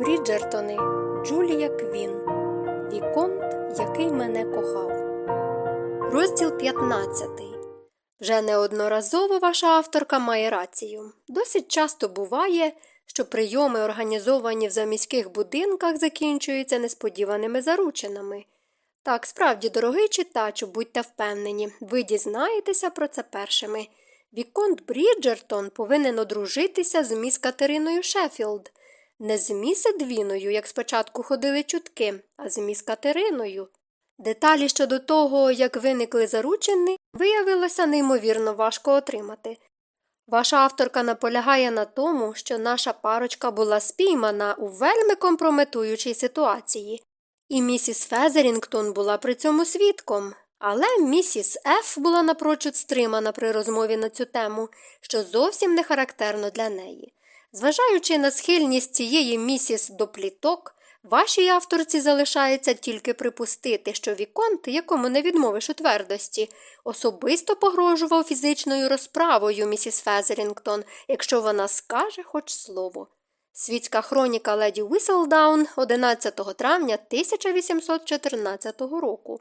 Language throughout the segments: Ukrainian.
Бріджертони Джулія Квін Віконт, який мене кохав. Розділ 15. Вже неодноразово ваша авторка має рацію. Досить часто буває, що прийоми, організовані в заміських будинках, закінчуються несподіваними заручинами. Так, справді, дорогий читачу, будьте впевнені, ви дізнаєтеся про це першими. Віконт Бріджертон повинен одружитися з міс Катериною Шеффілд. Не з міс Едвіною, як спочатку ходили чутки, а з міс Катериною. Деталі щодо того, як виникли заручини, виявилося неймовірно важко отримати. Ваша авторка наполягає на тому, що наша парочка була спіймана у вельми компрометуючій ситуації, і місіс Фезерінгтон була при цьому свідком. Але місіс Ф була напрочуд стримана при розмові на цю тему, що зовсім не характерно для неї. Зважаючи на схильність цієї місіс до пліток, вашій авторці залишається тільки припустити, що Віконт, якому не відмовиш у твердості, особисто погрожував фізичною розправою місіс Фезерінгтон, якщо вона скаже хоч слово. Світська хроніка леді Віселдаун 11 травня 1814 року.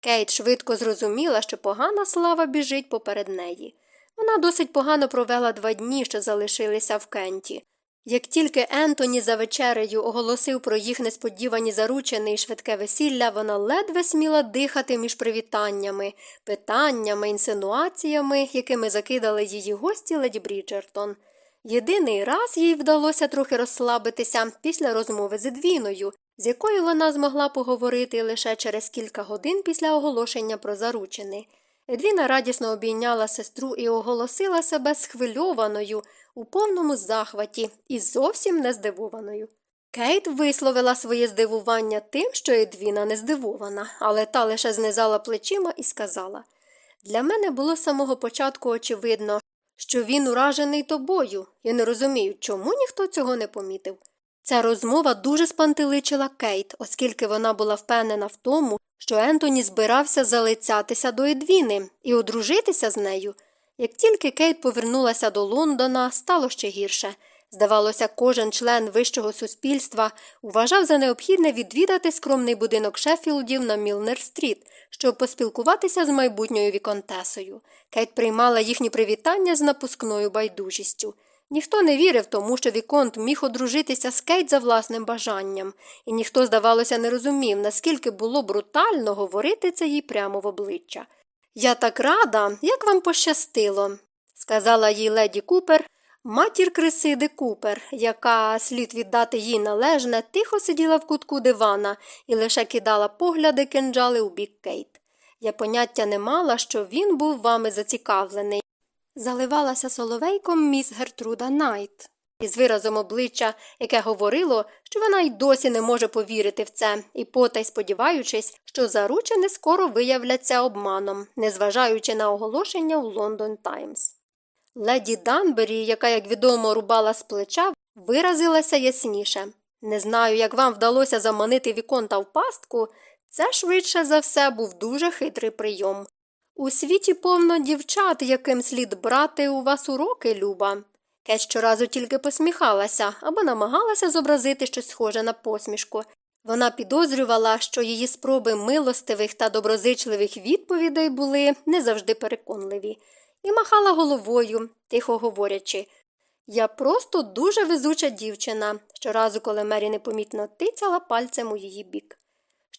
Кейт швидко зрозуміла, що погана слава біжить поперед неї. Вона досить погано провела два дні, що залишилися в Кенті. Як тільки Ентоні за вечерею оголосив про їх несподівані заручини і швидке весілля, вона ледве сміла дихати між привітаннями, питаннями, інсинуаціями, якими закидали її гості леді Бріджертон. Єдиний раз їй вдалося трохи розслабитися після розмови з Едвіною, з якою вона змогла поговорити лише через кілька годин після оголошення про заручини. Едвіна радісно обійняла сестру і оголосила себе схвильованою, у повному захваті і зовсім не здивованою. Кейт висловила своє здивування тим, що Едвіна не здивована, але та лише знизала плечима і сказала Для мене було з самого початку очевидно, що він уражений тобою. Я не розумію, чому ніхто цього не помітив. Ця розмова дуже спантеличила Кейт, оскільки вона була впевнена в тому, що Ентоні збирався залицятися до Едвіни і одружитися з нею. Як тільки Кейт повернулася до Лондона, стало ще гірше. Здавалося, кожен член вищого суспільства вважав за необхідне відвідати скромний будинок Шеффілдів на Мілнер-стріт, щоб поспілкуватися з майбутньою віконтесою. Кейт приймала їхні привітання з напускною байдужістю. Ніхто не вірив тому, що Віконт міг одружитися з Кейт за власним бажанням, і ніхто, здавалося, не розумів, наскільки було брутально говорити це їй прямо в обличчя. Я так рада, як вам пощастило, сказала їй леді Купер, матір Крессиди Купер, яка, слід віддати їй належне, тихо сиділа в кутку дивана і лише кидала погляди кинджали у бік Кейт. Я поняття не мала, що він був вами зацікавлений. Заливалася соловейком міс Гертруда Найт із виразом обличчя, яке говорило, що вона й досі не може повірити в це, і потай сподіваючись, що заручини скоро виявляться обманом, незважаючи на оголошення у Лондон Таймс. Леді Данбері, яка, як відомо, рубала з плеча, виразилася ясніше. Не знаю, як вам вдалося заманити віконта в пастку, це швидше за все був дуже хитрий прийом. У світі повно дівчат, яким слід брати у вас уроки, Люба. Кет щоразу тільки посміхалася або намагалася зобразити щось схоже на посмішку. Вона підозрювала, що її спроби милостивих та доброзичливих відповідей були не завжди переконливі, і махала головою, тихо говорячи Я просто дуже везуча дівчина, щоразу, коли Мері непомітно тицяла пальцем у її бік.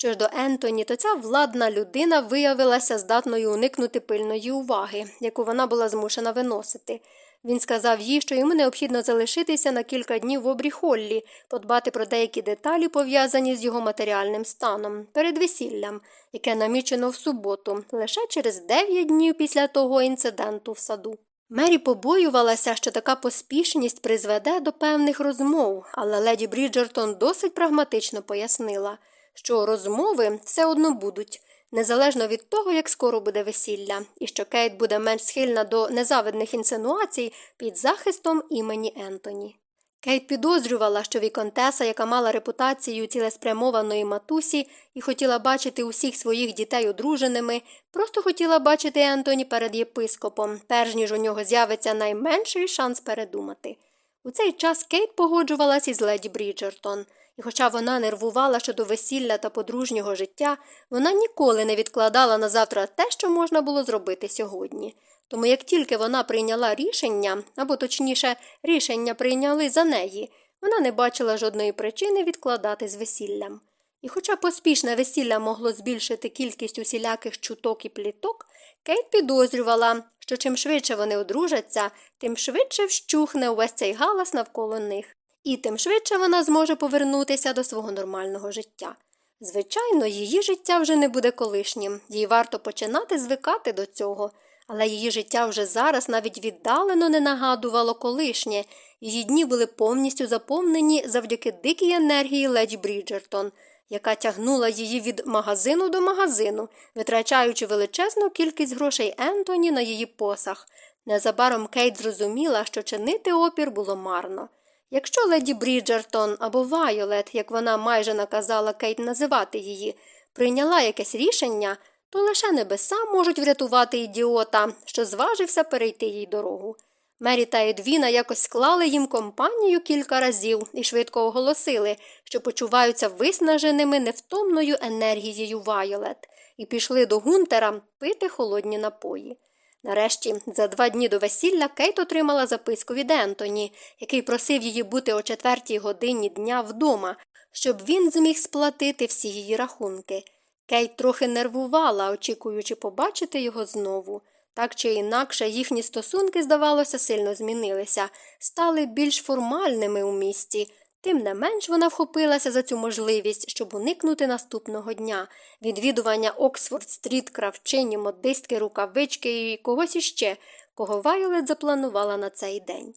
Що ж до Ентоні, то ця владна людина виявилася здатною уникнути пильної уваги, яку вона була змушена виносити. Він сказав їй, що йому необхідно залишитися на кілька днів в обрі Холлі, подбати про деякі деталі, пов'язані з його матеріальним станом, перед весіллям, яке намічено в суботу, лише через дев'ять днів після того інциденту в саду. Мері побоювалася, що така поспішність призведе до певних розмов, але леді Бріджертон досить прагматично пояснила, що розмови все одно будуть незалежно від того, як скоро буде весілля, і що Кейт буде менш схильна до незавидних інсинуацій під захистом імені Ентоні. Кейт підозрювала, що Віконтеса, яка мала репутацію цілеспрямованої матусі і хотіла бачити усіх своїх дітей одруженими, просто хотіла бачити Ентоні перед єпископом, перш ніж у нього з'явиться найменший шанс передумати. У цей час Кейт погоджувалась із леді Бріджертон, і хоча вона нервувала щодо весілля та подружнього життя, вона ніколи не відкладала на завтра те, що можна було зробити сьогодні. Тому як тільки вона прийняла рішення, або точніше, рішення прийняли за неї, вона не бачила жодної причини відкладати з весіллям. І хоча поспішне весілля могло збільшити кількість усіляких чуток і пліток, Кейт підозрювала, що чим швидше вони одружаться, тим швидше вщухне увесь цей галас навколо них, і тим швидше вона зможе повернутися до свого нормального життя. Звичайно, її життя вже не буде колишнім, їй варто починати звикати до цього, але її життя вже зараз навіть віддалено не нагадувало колишнє, її дні були повністю заповнені завдяки дикій енергії леді Бріджертон – яка тягнула її від магазину до магазину, витрачаючи величезну кількість грошей Ентоні на її посах. Незабаром Кейт зрозуміла, що чинити опір було марно. Якщо леді Бріджертон або Вайолет, як вона майже наказала Кейт називати її, прийняла якесь рішення, то лише небеса можуть врятувати ідіота, що зважився перейти їй дорогу. Мері та Едвіна якось склали їм компанію кілька разів і швидко оголосили, що почуваються виснаженими невтомною енергією Вайолет, і пішли до Гунтера пити холодні напої. Нарешті, за два дні до весілля, Кейт отримала записку від Ентоні, який просив її бути о четвертій годині дня вдома, щоб він зміг сплатити всі її рахунки. Кейт трохи нервувала, очікуючи побачити його знову. Так чи інакше їхні стосунки, здавалося, сильно змінилися, стали більш формальними у місті. Тим не менш вона вхопилася за цю можливість, щоб уникнути наступного дня відвідування Оксфорд стріт, кравчині, модистки, рукавички і когось іще, кого Вайолет запланувала на цей день.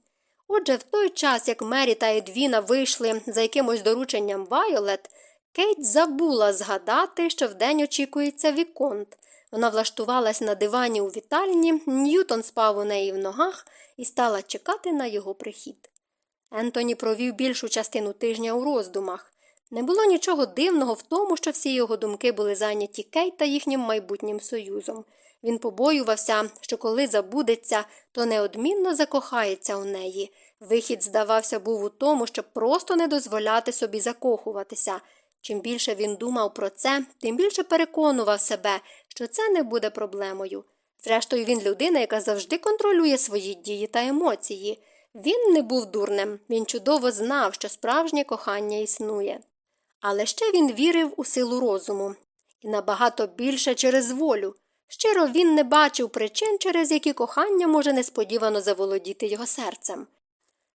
Отже, в той час, як Мері та Едвіна вийшли за якимось дорученням Вайолет, Кейт забула згадати, що вдень очікується Віконт. Вона влаштувалась на дивані у вітальні, Ньютон спав у неї в ногах і стала чекати на його прихід. Ентоні провів більшу частину тижня у роздумах. Не було нічого дивного в тому, що всі його думки були зайняті Кейт та їхнім майбутнім союзом. Він побоювався, що коли забудеться, то неодмінно закохається у неї. Вихід, здавався, був у тому, щоб просто не дозволяти собі закохуватися. Чим більше він думав про це, тим більше переконував себе, що це не буде проблемою. Зрештою, він людина, яка завжди контролює свої дії та емоції. Він не був дурним, він чудово знав, що справжнє кохання існує. Але ще він вірив у силу розуму і набагато більше через волю. Щиро він не бачив причин, через які кохання може несподівано заволодіти його серцем.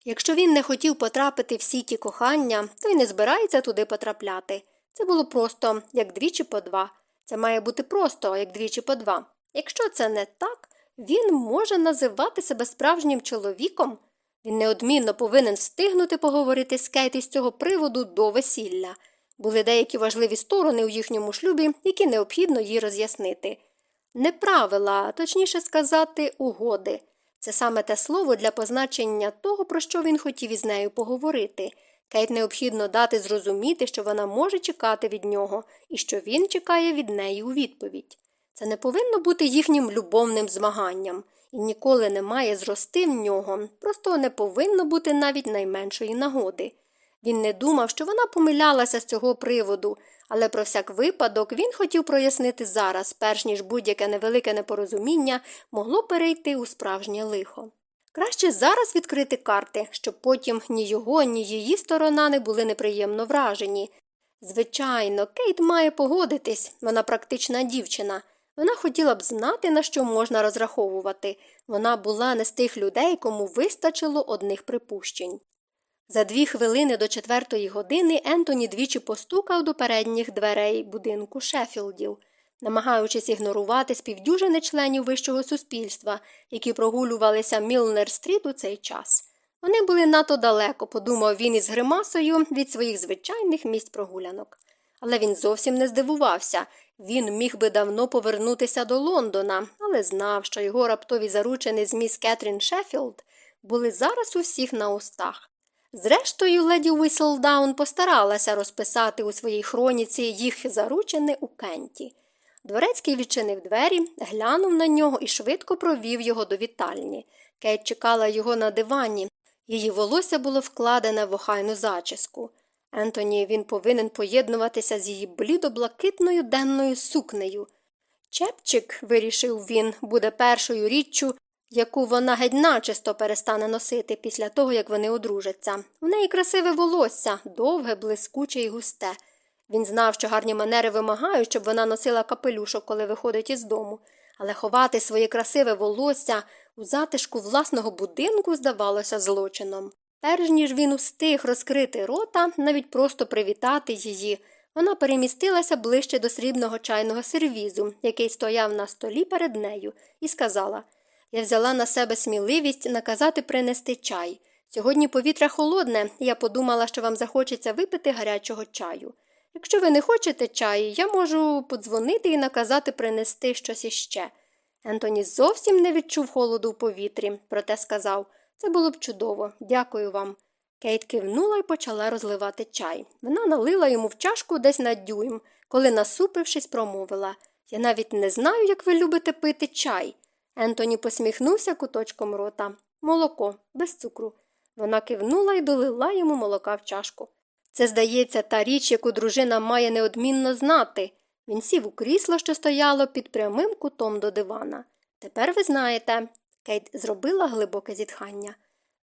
Якщо він не хотів потрапити в сіті кохання, то й не збирається туди потрапляти. Це було просто як двічі по два. Це має бути просто як двічі по два. Якщо це не так, він може називати себе справжнім чоловіком. Він неодмінно повинен встигнути поговорити з Кейт із цього приводу до весілля. Були деякі важливі сторони у їхньому шлюбі, які необхідно їй роз'яснити. Не правила, точніше сказати, угоди. Це саме те слово для позначення того, про що він хотів із нею поговорити. Кейт необхідно дати зрозуміти, що вона може чекати від нього і що він чекає від неї у відповідь. Це не повинно бути їхнім любовним змаганням і ніколи не має зрости в нього, просто не повинно бути навіть найменшої нагоди. Він не думав, що вона помилялася з цього приводу, але про всяк випадок він хотів прояснити зараз, перш ніж будь-яке невелике непорозуміння могло перейти у справжнє лихо. Краще зараз відкрити карти, щоб потім ні його, ні її сторона не були неприємно вражені. Звичайно, Кейт має погодитись, вона практична дівчина. Вона хотіла б знати, на що можна розраховувати. Вона була не з тих людей, кому вистачило одних припущень. За дві хвилини до четвертої години Ентоні двічі постукав до передніх дверей будинку Шеффілдів, намагаючись ігнорувати пів дюжини членів вищого суспільства, які прогулювалися Мілнер стріт у цей час. Вони були надто далеко, подумав він із гримасою від своїх звичайних місць прогулянок. Але він зовсім не здивувався він міг би давно повернутися до Лондона, але знав, що його раптові заручини з міс Кетрін Шеффілд були зараз у всіх на устах. Зрештою, леді Уіселдаун постаралася розписати у своїй хроніці їх заручини у Кенті. Дворецький відчинив двері, глянув на нього і швидко провів його до вітальні. Кейт чекала його на дивані. Її волосся було вкладене в охайну зачіску. Ентоні він повинен поєднуватися з її блідо-блакитною денною сукнею. Чепчик, вирішив він, буде першою річчю, яку вона геть начисто перестане носити після того, як вони одружаться. В неї красиве волосся, довге, блискуче і густе. Він знав, що гарні манери вимагають, щоб вона носила капелюшок, коли виходить із дому, але ховати своє красиве волосся у затишку власного будинку здавалося злочином. Перш ніж він устиг розкрити рота, навіть просто привітати її, вона перемістилася ближче до срібного чайного сервізу, який стояв на столі перед нею, і сказала Я взяла на себе сміливість наказати принести чай. Сьогодні повітря холодне, і я подумала, що вам захочеться випити гарячого чаю. Якщо ви не хочете чаю, я можу подзвонити і наказати принести щось іще. Ентоні зовсім не відчув холоду в повітрі, проте сказав це було б чудово, дякую вам. Кейт кивнула і почала розливати чай. Вона налила йому в чашку десь на дюйм, коли, насупившись, промовила Я навіть не знаю, як ви любите пити чай. Ентоні посміхнувся куточком рота. Молоко, без цукру. Вона кивнула і долила йому молока в чашку. Це, здається, та річ, яку дружина має неодмінно знати. Він сів у крісло, що стояло під прямим кутом до дивана. Тепер ви знаєте. Кейт зробила глибоке зітхання.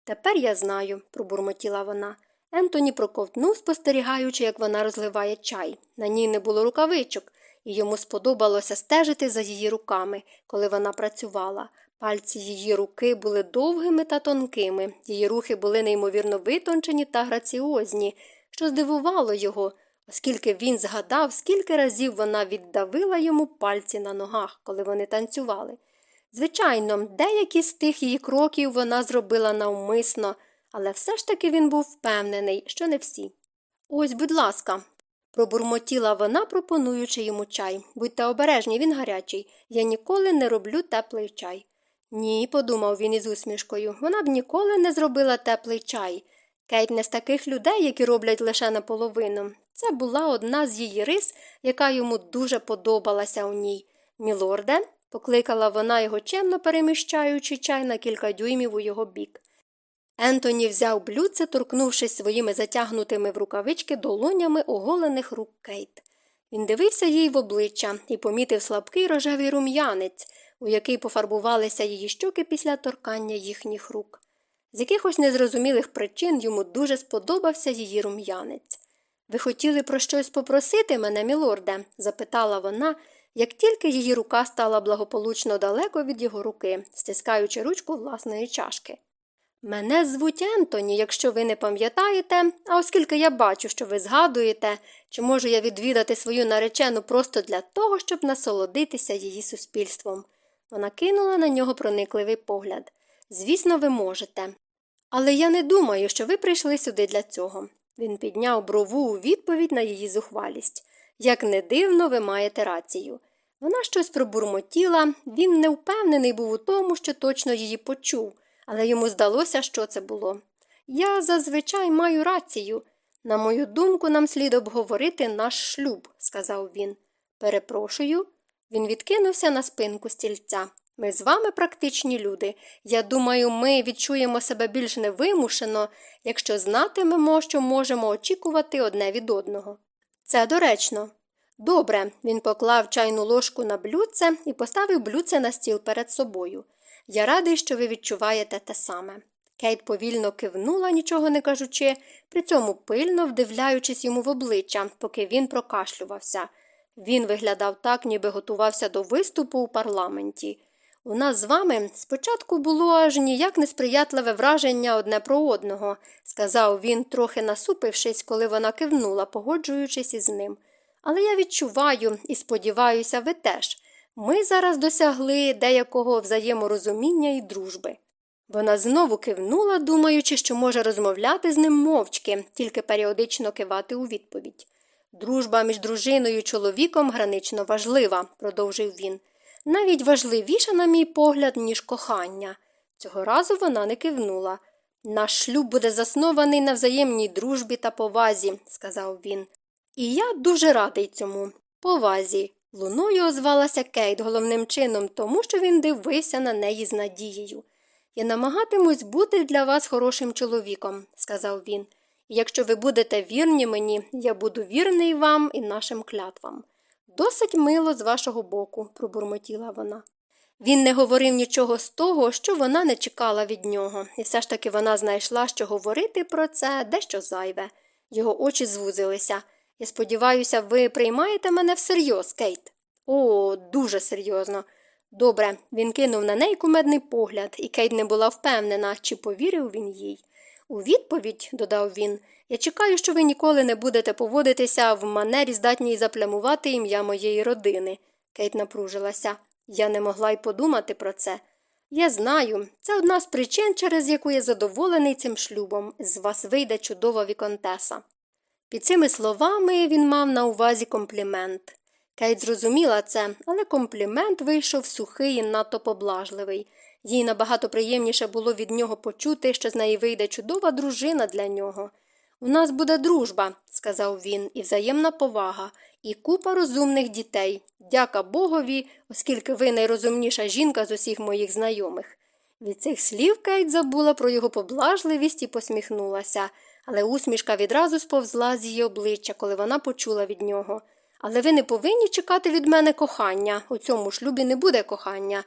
Тепер я знаю, пробурмотіла вона. Ентоні проковтнув, спостерігаючи, як вона розливає чай. На ній не було рукавичок, і йому сподобалося стежити за її руками, коли вона працювала. Пальці її руки були довгими та тонкими, її рухи були неймовірно витончені та граціозні, що здивувало його, оскільки він згадав, скільки разів вона віддавила йому пальці на ногах, коли вони танцювали. Звичайно, деякі з тих її кроків вона зробила навмисно, але все ж таки він був впевнений, що не всі. Ось, будь ласка, пробурмотіла вона, пропонуючи йому чай. Будьте обережні, він гарячий. Я ніколи не роблю теплий чай. Ні, подумав він із усмішкою, вона б ніколи не зробила теплий чай. Кейт не з таких людей, які роблять лише наполовину. Це була одна з її рис, яка йому дуже подобалася у ній. Мілорде, покликала вона його чемно переміщаючи чай на кілька дюймів у його бік. Ентоні взяв блюдце, торкнувшись своїми затягнутими в рукавички долонями оголених рук Кейт. Він дивився їй в обличчя і помітив слабкий рожевий рум'янець, у який пофарбувалися її щоки після торкання їхніх рук. З якихось незрозумілих причин йому дуже сподобався її рум'янець. Ви хотіли про щось попросити мене, мілорде? запитала вона, як тільки її рука стала благополучно далеко від його руки, стискаючи ручку власної чашки. Мене звуть Ентоні, якщо ви не пам'ятаєте, а оскільки я бачу, що ви згадуєте, чи можу я відвідати свою наречену просто для того, щоб насолодитися її суспільством. Вона кинула на нього проникливий погляд. Звісно, ви можете. Але я не думаю, що ви прийшли сюди для цього. Він підняв брову у відповідь на її зухвалість. Як не дивно, ви маєте рацію. Вона щось пробурмотіла, він не впевнений був у тому, що точно її почув, але йому здалося, що це було. Я зазвичай маю рацію. На мою думку, нам слід обговорити наш шлюб, сказав він. Перепрошую. Він відкинувся на спинку стільця. Ми з вами практичні люди. Я думаю, ми відчуємо себе більш невимушено, якщо знатимемо, що можемо очікувати одне від одного. Це доречно. Добре, він поклав чайну ложку на блюдце і поставив блюдце на стіл перед собою. Я радий, що ви відчуваєте те саме. Кейт повільно кивнула, нічого не кажучи, при цьому пильно вдивляючись йому в обличчя, поки він прокашлювався. Він виглядав так, ніби готувався до виступу у парламенті. У нас з вами спочатку було аж ніяк несприятливе враження одне про одного, сказав він, трохи насупившись, коли вона кивнула, погоджуючись із ним. Але я відчуваю і сподіваюся, ви теж. Ми зараз досягли деякого взаєморозуміння і дружби. Вона знову кивнула, думаючи, що може розмовляти з ним мовчки, тільки періодично кивати у відповідь. Дружба між дружиною і чоловіком гранично важлива, продовжив він навіть важливіша, на мій погляд, ніж кохання. Цього разу вона не кивнула. Наш шлюб буде заснований на взаємній дружбі та повазі, сказав він. І я дуже радий цьому. Повазі. Луною озвалася Кейт головним чином, тому що він дивився на неї з надією. Я намагатимусь бути для вас хорошим чоловіком, сказав він. Якщо ви будете вірні мені, я буду вірний вам і нашим клятвам. Досить мило з вашого боку, пробурмотіла вона. Він не говорив нічого з того, що вона не чекала від нього, і все ж таки вона знайшла, що говорити про це дещо зайве. Його очі звузилися. Я сподіваюся, ви приймаєте мене всерйоз, Кейт. О, дуже серйозно. Добре, він кинув на неї кумедний погляд, і Кейт не була впевнена, чи повірив він їй. У відповідь, додав він, я чекаю, що ви ніколи не будете поводитися в манері, здатній заплямувати ім'я моєї родини. Кейт напружилася. Я не могла й подумати про це. Я знаю, це одна з причин, через яку я задоволений цим шлюбом. З вас вийде чудова віконтеса. Під цими словами він мав на увазі комплімент. Кейт зрозуміла це, але комплімент вийшов сухий і надто поблажливий. Їй набагато приємніше було від нього почути, що з неї вийде чудова дружина для нього. У нас буде дружба, сказав він, і взаємна повага, і купа розумних дітей. Дяка Богові, оскільки ви найрозумніша жінка з усіх моїх знайомих. Від цих слів Кейт забула про його поблажливість і посміхнулася, але усмішка відразу сповзла з її обличчя, коли вона почула від нього. Але ви не повинні чекати від мене кохання. У цьому шлюбі не буде кохання.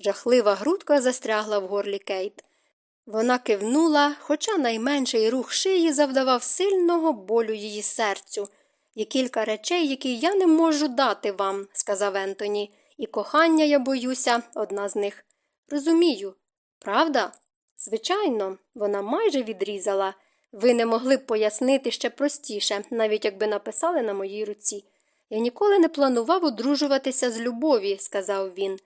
Жахлива грудка застрягла в горлі Кейт. Вона кивнула, хоча найменший рух шиї завдавав сильного болю її серцю. Є кілька речей, які я не можу дати вам, сказав Ентоні, і кохання, я боюся, одна з них. Розумію. Правда? Звичайно, вона майже відрізала. Ви не могли б пояснити ще простіше, навіть якби написали на моїй руці. Я ніколи не планував одружуватися з любові, сказав він.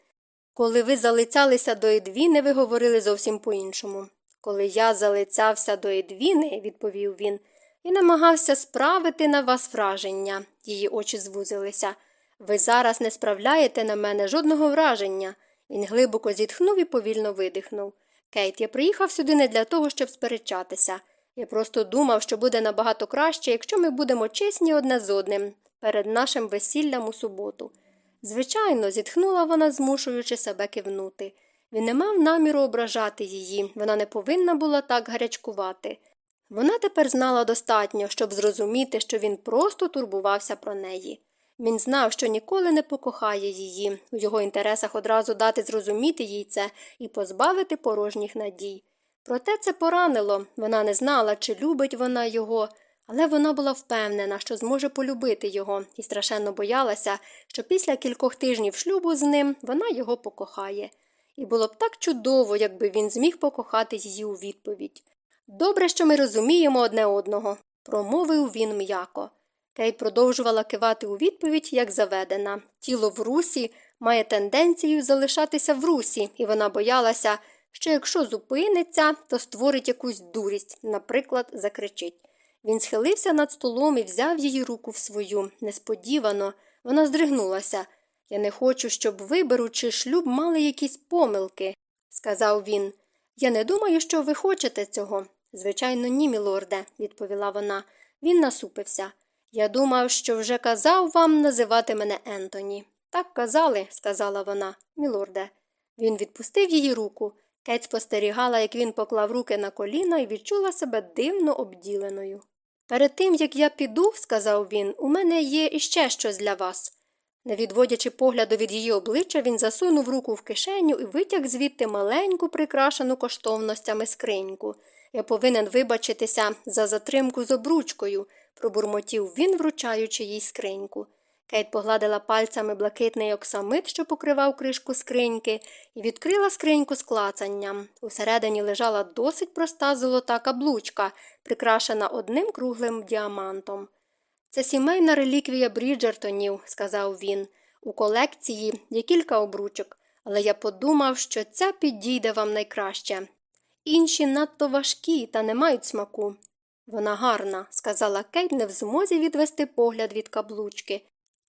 Коли ви залицялися до Едвіни, ви говорили зовсім по іншому. Коли я залицявся до Едвіни, відповів він, і намагався справити на вас враження. Її очі звузилися. Ви зараз не справляєте на мене жодного враження. Він глибоко зітхнув і повільно видихнув. Кейт, я приїхав сюди не для того, щоб сперечатися. Я просто думав, що буде набагато краще, якщо ми будемо чесні одне з одним перед нашим весіллям у суботу. Звичайно, зітхнула вона, змушуючи себе кивнути. Він не мав наміру ображати її, вона не повинна була так гарячкувати. Вона тепер знала достатньо, щоб зрозуміти, що він просто турбувався про неї. Він знав, що ніколи не покохає її, у його інтересах одразу дати зрозуміти їй це і позбавити порожніх надій. Проте це поранило вона не знала, чи любить вона його, але вона була впевнена, що зможе полюбити його, і страшенно боялася, що після кількох тижнів шлюбу з ним вона його покохає. І було б так чудово, якби він зміг покохати її у відповідь. Добре, що ми розуміємо одне одного, промовив він м'яко. Кейт продовжувала кивати у відповідь, як заведена. Тіло в русі має тенденцію залишатися в русі, і вона боялася, що якщо зупиниться, то створить якусь дурість, наприклад, закричить. Він схилився над столом і взяв її руку в свою. Несподівано, вона здригнулася. Я не хочу, щоб ви, беручи шлюб, мали якісь помилки, сказав він. Я не думаю, що ви хочете цього. Звичайно, ні, мілорде, відповіла вона. Він насупився. Я думав, що вже казав вам називати мене Ентоні. Так казали, сказала вона, мілорде. Він відпустив її руку. Кеть спостерігала, як він поклав руки на коліна і відчула себе дивно обділеною. Перед тим, як я піду, сказав він, у мене є іще щось для вас. Не відводячи погляду від її обличчя, він засунув руку в кишеню і витяг звідти маленьку, прикрашену коштовностями скриньку. Я повинен вибачитися за затримку з обручкою, пробурмотів він, вручаючи їй скриньку. Кейт погладила пальцями блакитний оксамит, що покривав кришку скриньки, і відкрила скриньку з клацанням. Усередині лежала досить проста золота каблучка, прикрашена одним круглим діамантом. Це сімейна реліквія Бріджертонів, сказав він. У колекції є кілька обручок, але я подумав, що ця підійде вам найкраще. Інші надто важкі та не мають смаку. Вона гарна, сказала Кейт, не в змозі відвести погляд від каблучки.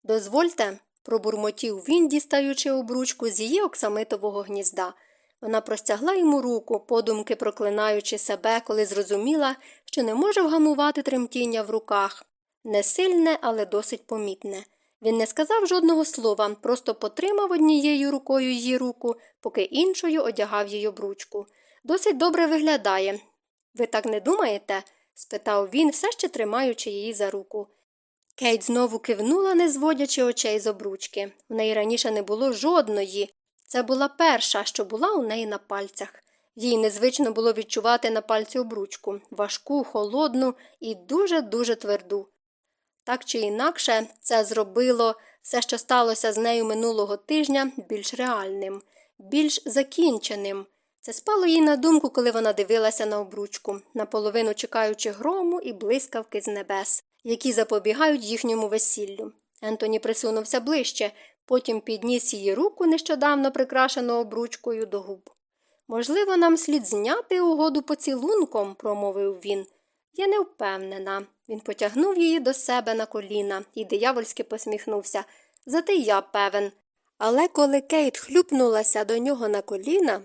Дозвольте, пробурмотів він, дістаючи обручку з її оксамитового гнізда. Вона простягла йому руку, подумки проклинаючи себе, коли зрозуміла, що не може вгамувати тремтіння в руках. Не сильне, але досить помітне. Він не сказав жодного слова, просто потримав однією рукою її руку, поки іншою одягав її обручку. досить добре виглядає. Ви так не думаєте? спитав він, все ще тримаючи її за руку. Кейт знову кивнула, не зводячи очей з обручки. В неї раніше не було жодної. Це була перша, що була у неї на пальцях. Їй незвично було відчувати на пальці обручку важку, холодну і дуже-дуже тверду. Так чи інакше, це зробило все, що сталося з нею минулого тижня, більш реальним, більш закінченим. Це спало їй на думку, коли вона дивилася на обручку, наполовину чекаючи грому і блискавки з небес, які запобігають їхньому весіллю. Ентоні присунувся ближче, потім підніс її руку, нещодавно прикрашену обручкою до губ. Можливо, нам слід зняти угоду поцілунком, промовив він. Я не впевнена. Він потягнув її до себе на коліна і диявольськи посміхнувся. Зате я певен. Але коли Кейт хлюпнулася до нього на коліна,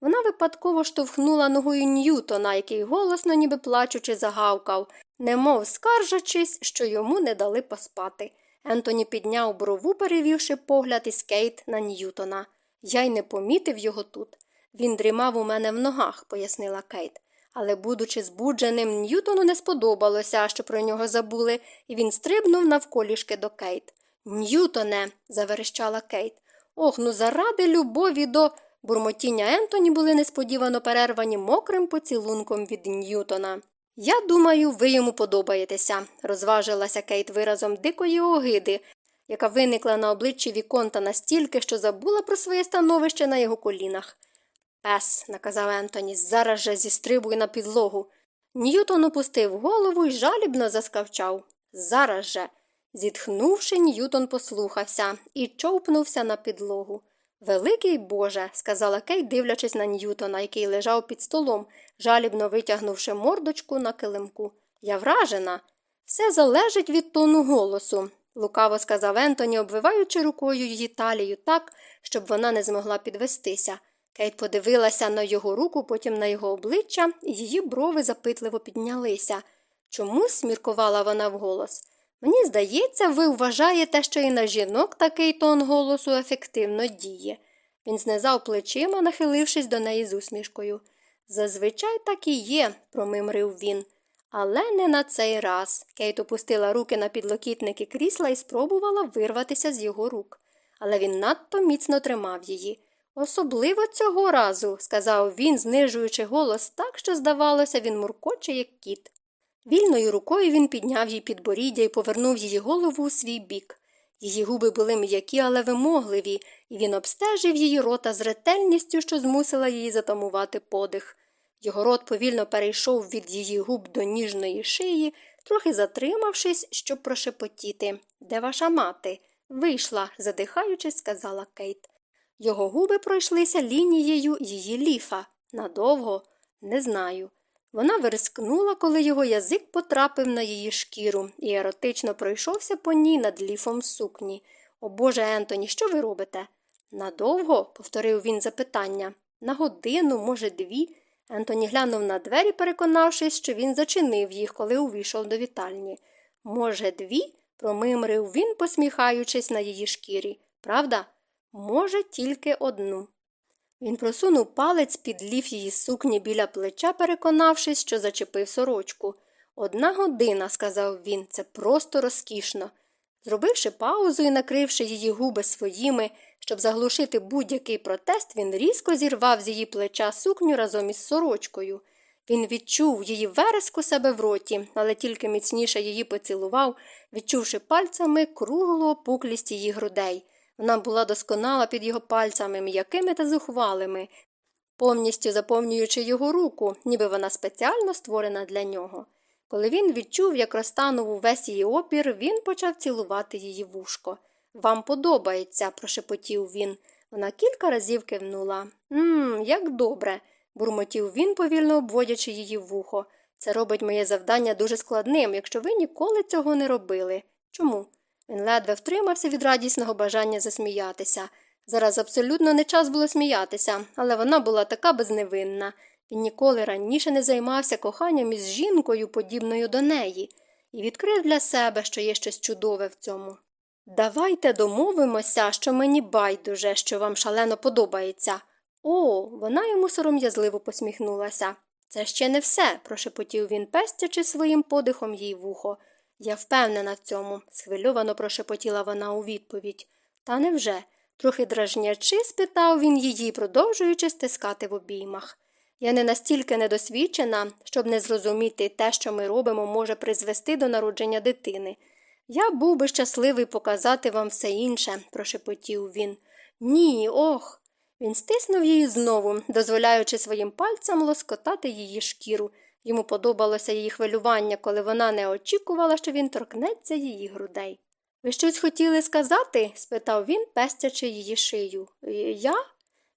вона випадково штовхнула ногою Ньютона, який голосно, ніби плачучи, загавкав, немов скаржачись, що йому не дали поспати. Ентоні підняв брову, перевівши погляд із Кейт на Ньютона. Я й не помітив його тут. Він дрімав у мене в ногах, пояснила Кейт. Але, будучи збудженим, Ньютону не сподобалося, що про нього забули, і він стрибнув навколішки до Кейт. Ньютоне, заверещала Кейт. Ох, ну заради любові до. Бурмотіння Ентоні були несподівано перервані мокрим поцілунком від Ньютона. Я думаю, ви йому подобаєтеся, розважилася Кейт виразом дикої огиди, яка виникла на обличчі Віконта настільки, що забула про своє становище на його колінах. Пес, наказав Ентоні, зараз же зістрибуй на підлогу. Ньютон опустив голову і жалібно заскавчав. Зараз же. Зітхнувши, Ньютон послухався і човпнувся на підлогу. Великий Боже, сказала Кей, дивлячись на Ньютона, який лежав під столом, жалібно витягнувши мордочку на килимку. Я вражена. Все залежить від тону голосу, лукаво сказав Ентоні, обвиваючи рукою її талію так, щоб вона не змогла підвестися. Кейт подивилася на його руку, потім на його обличчя, і її брови запитливо піднялися. Чомусь, міркувала вона вголос. Мені здається, ви вважаєте, що і на жінок такий тон голосу ефективно діє. Він знизав плечима, нахилившись до неї з усмішкою. Зазвичай так і є, промимрив він. Але не на цей раз. Кейт опустила руки на підлокітники крісла і спробувала вирватися з його рук. Але він надто міцно тримав її. Особливо цього разу, сказав він, знижуючи голос так, що, здавалося, він муркоче, як кіт. Вільною рукою він підняв їй підборіддя і повернув її голову у свій бік. Її губи були м'які, але вимогливі, і він обстежив її рота з ретельністю, що змусила її затамувати подих. Його рот повільно перейшов від її губ до ніжної шиї, трохи затримавшись, щоб прошепотіти. Де ваша мати? Вийшла, задихаючись, сказала Кейт. Його губи пройшлися лінією її ліфа. Надовго? Не знаю. Вона вирискнула, коли його язик потрапив на її шкіру і еротично пройшовся по ній над ліфом сукні. О Боже, Ентоні, що ви робите? Надовго? повторив він запитання. На годину, може, дві. Ентоні глянув на двері, переконавшись, що він зачинив їх, коли увійшов до вітальні. Може, дві? промимрив він, посміхаючись на її шкірі. Правда? Може, тільки одну. Він просунув палець під лів її сукні біля плеча, переконавшись, що зачепив сорочку. Одна година, сказав він, це просто розкішно. Зробивши паузу і накривши її губи своїми, щоб заглушити будь-який протест, він різко зірвав з її плеча сукню разом із сорочкою. Він відчув її вереску себе в роті, але тільки міцніше її поцілував, відчувши пальцями круглу опуклість її грудей. Вона була досконала під його пальцями, м'якими та зухвалими, повністю заповнюючи його руку, ніби вона спеціально створена для нього. Коли він відчув, як розтанув увесь її опір, він почав цілувати її вушко. Вам подобається, прошепотів він. Вона кілька разів кивнула. Мм, як добре, бурмотів він, повільно обводячи її вухо. Це робить моє завдання дуже складним, якщо ви ніколи цього не робили. Чому? Він ледве втримався від радісного бажання засміятися. Зараз абсолютно не час було сміятися, але вона була така безневинна. Він ніколи раніше не займався коханням із жінкою, подібною до неї, і відкрив для себе, що є щось чудове в цьому. Давайте домовимося, що мені байдуже, що вам шалено подобається. О, вона йому сором'язливо посміхнулася. Це ще не все, прошепотів він, пестячи своїм подихом їй вухо. Я впевнена в цьому, схвильовано прошепотіла вона у відповідь. Та невже? Трохи дражнячи, спитав він її, продовжуючи стискати в обіймах. Я не настільки недосвідчена, щоб не зрозуміти те, що ми робимо, може призвести до народження дитини. Я був би щасливий показати вам все інше, прошепотів він. Ні, ох. Він стиснув її знову, дозволяючи своїм пальцям лоскотати її шкіру. Йому подобалося її хвилювання, коли вона не очікувала, що він торкнеться її грудей. Ви щось хотіли сказати? спитав він, пестячи її шию. Я?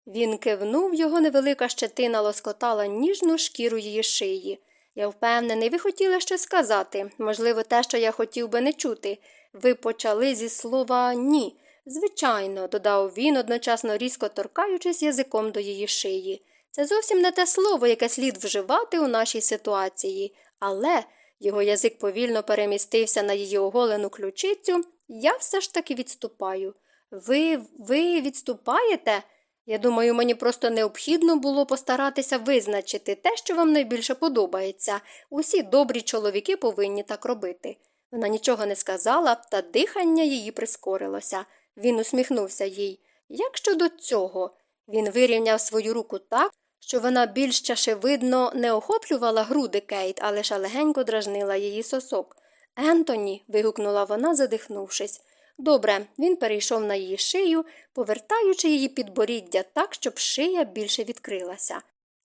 Він кивнув, його невелика щетина лоскотала ніжну шкіру її шиї. Я впевнений, ви хотіли щось сказати, можливо, те, що я хотів би не чути. Ви почали зі слова ні. Звичайно, додав він, одночасно різко торкаючись язиком до її шиї. Це зовсім не те слово, яке слід вживати у нашій ситуації, але його язик повільно перемістився на її оголену ключицю, я все ж таки відступаю. Ви, ви відступаєте? Я думаю, мені просто необхідно було постаратися визначити те, що вам найбільше подобається. Усі добрі чоловіки повинні так робити. Вона нічого не сказала, та дихання її прискорилося. Він усміхнувся їй. Як щодо цього? Він вирівняв свою руку так, що вона більш чашевидно не охоплювала груди Кейт, а лише легенько дражнила її сосок. Ентоні. вигукнула вона, задихнувшись. Добре, він перейшов на її шию, повертаючи її підборіддя так, щоб шия більше відкрилася.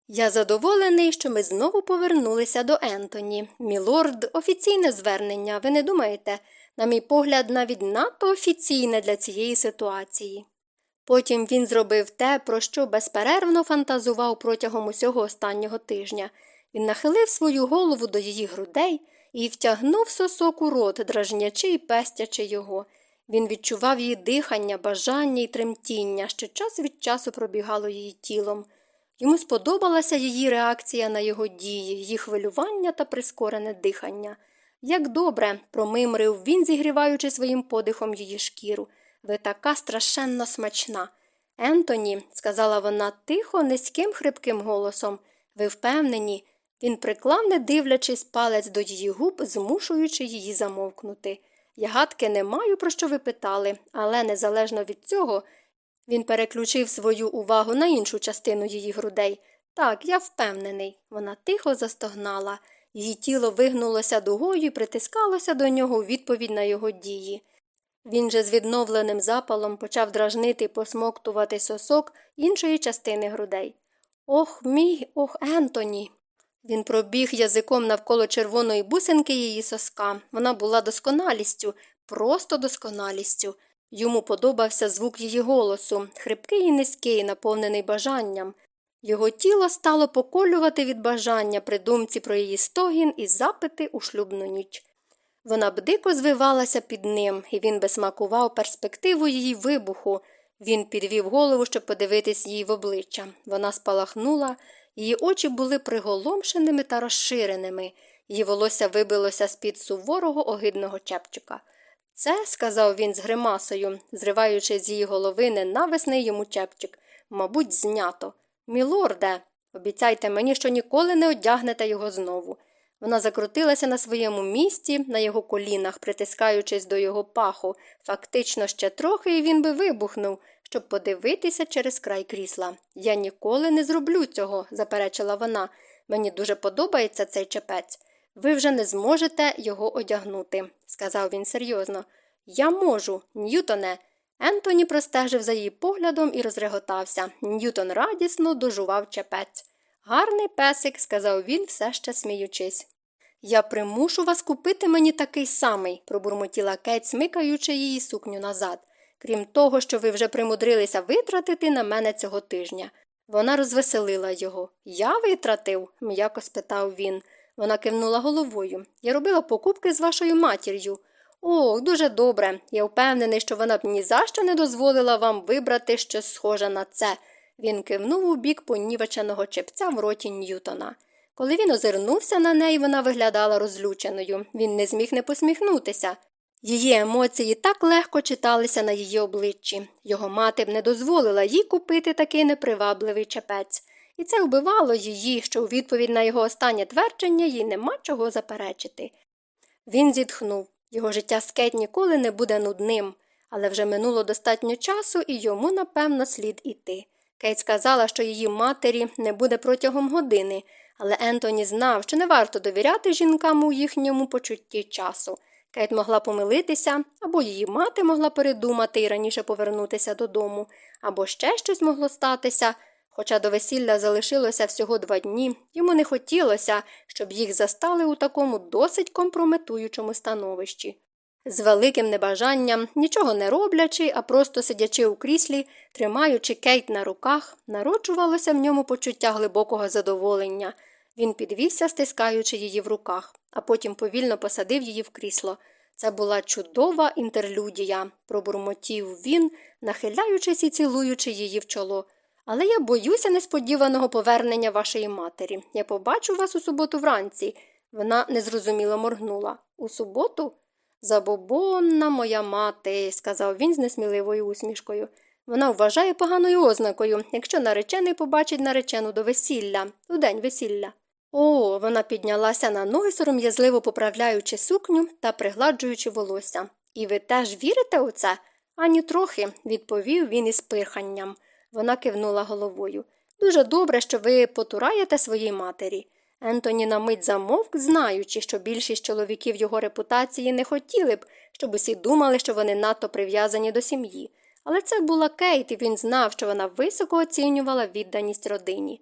Я задоволений, що ми знову повернулися до Ентоні. Мілорд, офіційне звернення, ви не думаєте? На мій погляд, навіть надто офіційне для цієї ситуації. Потім він зробив те, про що безперервно фантазував протягом усього останнього тижня. Він нахилив свою голову до її грудей і втягнув сосок у рот, дражнячи і пестячи його. Він відчував її дихання, бажання і тремтіння, що час від часу пробігало її тілом. Йому сподобалася її реакція на його дії, її хвилювання та прискорене дихання. Як добре, промимрив він, зігріваючи своїм подихом її шкіру. Ви така страшенно смачна. Ентоні, сказала вона тихо, низьким хрипким голосом, ви впевнені, він приклав, не дивлячись палець до її губ, змушуючи її замовкнути. Я гадки не маю, про що ви питали, але незалежно від цього, він переключив свою увагу на іншу частину її грудей. Так, я впевнений. Вона тихо застогнала. Її тіло вигнулося дугою і притискалося до нього у відповідь на його дії. Він же з відновленим запалом почав дражнити і посмоктувати сосок іншої частини грудей. Ох, мій, ох, Ентоні. Він пробіг язиком навколо червоної бусинки її соска. Вона була досконалістю, просто досконалістю. Йому подобався звук її голосу, хрипкий і низький, наповнений бажанням. Його тіло стало поколювати від бажання при думці про її стогін і запити у шлюбну ніч. Вона б дико звивалася під ним, і він безсмакував перспективу її вибуху. Він підвів голову, щоб подивитись їй в обличчя. Вона спалахнула, її очі були приголомшеними та розширеними, її волосся вибилося з під суворого огидного чепчика. Це, сказав він з гримасою, зриваючи з її голови ненависний йому чепчик, мабуть, знято. Мілорде, обіцяйте мені, що ніколи не одягнете його знову. Вона закрутилася на своєму місці, на його колінах, притискаючись до його паху. Фактично ще трохи, і він би вибухнув, щоб подивитися через край крісла. Я ніколи не зроблю цього, заперечила вона. Мені дуже подобається цей чепець. Ви вже не зможете його одягнути, сказав він серйозно. Я можу, Ньютоне. Ентоні простежив за її поглядом і розреготався. Ньютон радісно дожував чепець. Гарний песик, сказав він, все ще сміючись. Я примушу вас купити мені такий самий, пробурмотіла Кейт, смикаючи її сукню назад. Крім того, що ви вже примудрилися витратити на мене цього тижня. Вона розвеселила його. Я витратив? м'яко спитав він. Вона кивнула головою. Я робила покупки з вашою матір'ю. О, дуже добре. Я впевнений, що вона б ні за що не дозволила вам вибрати щось схоже на це. Він кивнув у бік понівеченого чепця в роті Ньютона. Коли він озирнувся на неї, вона виглядала розлюченою. Він не зміг не посміхнутися. Її емоції так легко читалися на її обличчі. Його мати б не дозволила їй купити такий непривабливий чепець, і це вбивало її, що у відповідь на його останнє твердження їй нема чого заперечити. Він зітхнув його життя з Кейт ніколи не буде нудним, але вже минуло достатньо часу, і йому, напевно, слід іти. Кейт сказала, що її матері не буде протягом години, але Ентоні знав, що не варто довіряти жінкам у їхньому почутті часу. Кейт могла помилитися, або її мати могла передумати і раніше повернутися додому, або ще щось могло статися. Хоча до весілля залишилося всього два дні, йому не хотілося, щоб їх застали у такому досить компрометуючому становищі. З великим небажанням, нічого не роблячи, а просто сидячи у кріслі, тримаючи Кейт на руках, народжувалося в ньому почуття глибокого задоволення. Він підвівся, стискаючи її в руках, а потім повільно посадив її в крісло. Це була чудова інтерлюдія, пробурмотів він, нахиляючись і цілуючи її в чоло. Але я боюся несподіваного повернення вашої матері. Я побачу вас у суботу вранці. Вона незрозуміло моргнула. У суботу? Забобонна моя мати, сказав він з несміливою усмішкою. Вона вважає поганою ознакою, якщо наречений побачить наречену до весілля, у день весілля. О, вона піднялася на ноги, сором'язливо поправляючи сукню та пригладжуючи волосся. І ви теж вірите у це? Ані трохи, відповів він із пирханням. Вона кивнула головою. Дуже добре, що ви потураєте своїй матері. Ентоні на мить замовк, знаючи, що більшість чоловіків його репутації не хотіли б, щоб усі думали, що вони надто прив'язані до сім'ї. Але це була Кейт, і він знав, що вона високо оцінювала відданість родині.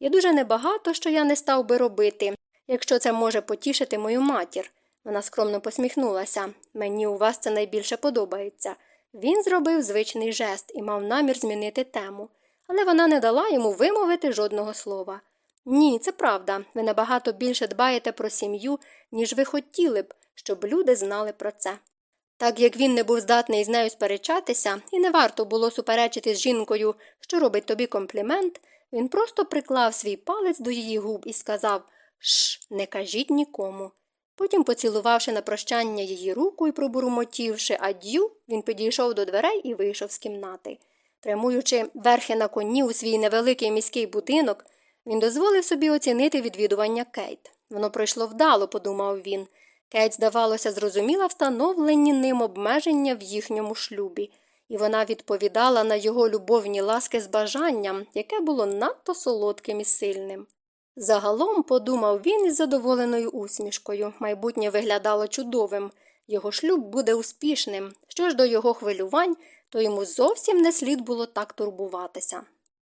Є дуже небагато, що я не став би робити, якщо це може потішити мою матір. Вона скромно посміхнулася. Мені у вас це найбільше подобається. Він зробив звичний жест і мав намір змінити тему, але вона не дала йому вимовити жодного слова. Ні, це правда. Ви набагато більше дбаєте про сім'ю, ніж ви хотіли б, щоб люди знали про це. Так як він не був здатний з нею сперечатися, і не варто було суперечити з жінкою, що робить тобі комплімент, він просто приклав свій палець до її губ і сказав Шш, не кажіть нікому. Потім, поцілувавши на прощання її руку і пробурмотівши ад'ю, він підійшов до дверей і вийшов з кімнати. Прямуючи верхи на коні у свій невеликий міський будинок, він дозволив собі оцінити відвідування Кейт. Воно пройшло вдало, подумав він. Кейт, здавалося, зрозуміла встановлені ним обмеження в їхньому шлюбі, і вона відповідала на його любовні ласки з бажанням, яке було надто солодким і сильним. Загалом, подумав він із задоволеною усмішкою, майбутнє виглядало чудовим. Його шлюб буде успішним. Що ж до його хвилювань, то йому зовсім не слід було так турбуватися.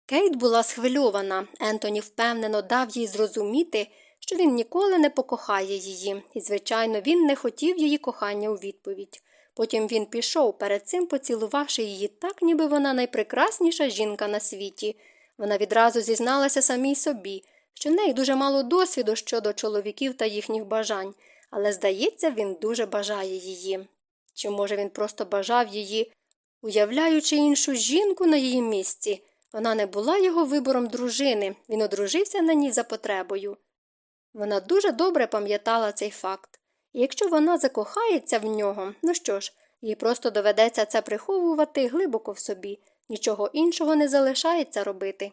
Кейт була схвильована. Ентоні впевнено дав їй зрозуміти, що він ніколи не покохає її, і, звичайно, він не хотів її кохання у відповідь. Потім він пішов, перед цим поцілувавши її так, ніби вона найпрекрасніша жінка на світі. Вона відразу зізналася самій собі, що в неї дуже мало досвіду щодо чоловіків та їхніх бажань, але, здається, він дуже бажає її. Чи, може, він просто бажав її, уявляючи іншу жінку на її місці? Вона не була його вибором дружини, він одружився на ній за потребою. Вона дуже добре пам'ятала цей факт, і якщо вона закохається в нього, ну що ж, їй просто доведеться це приховувати глибоко в собі, нічого іншого не залишається робити.